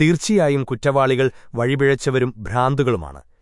തീർച്ചയായും കുറ്റവാളികൾ വഴിപിഴച്ചവരും ഭ്രാന്തുകളുമാണ്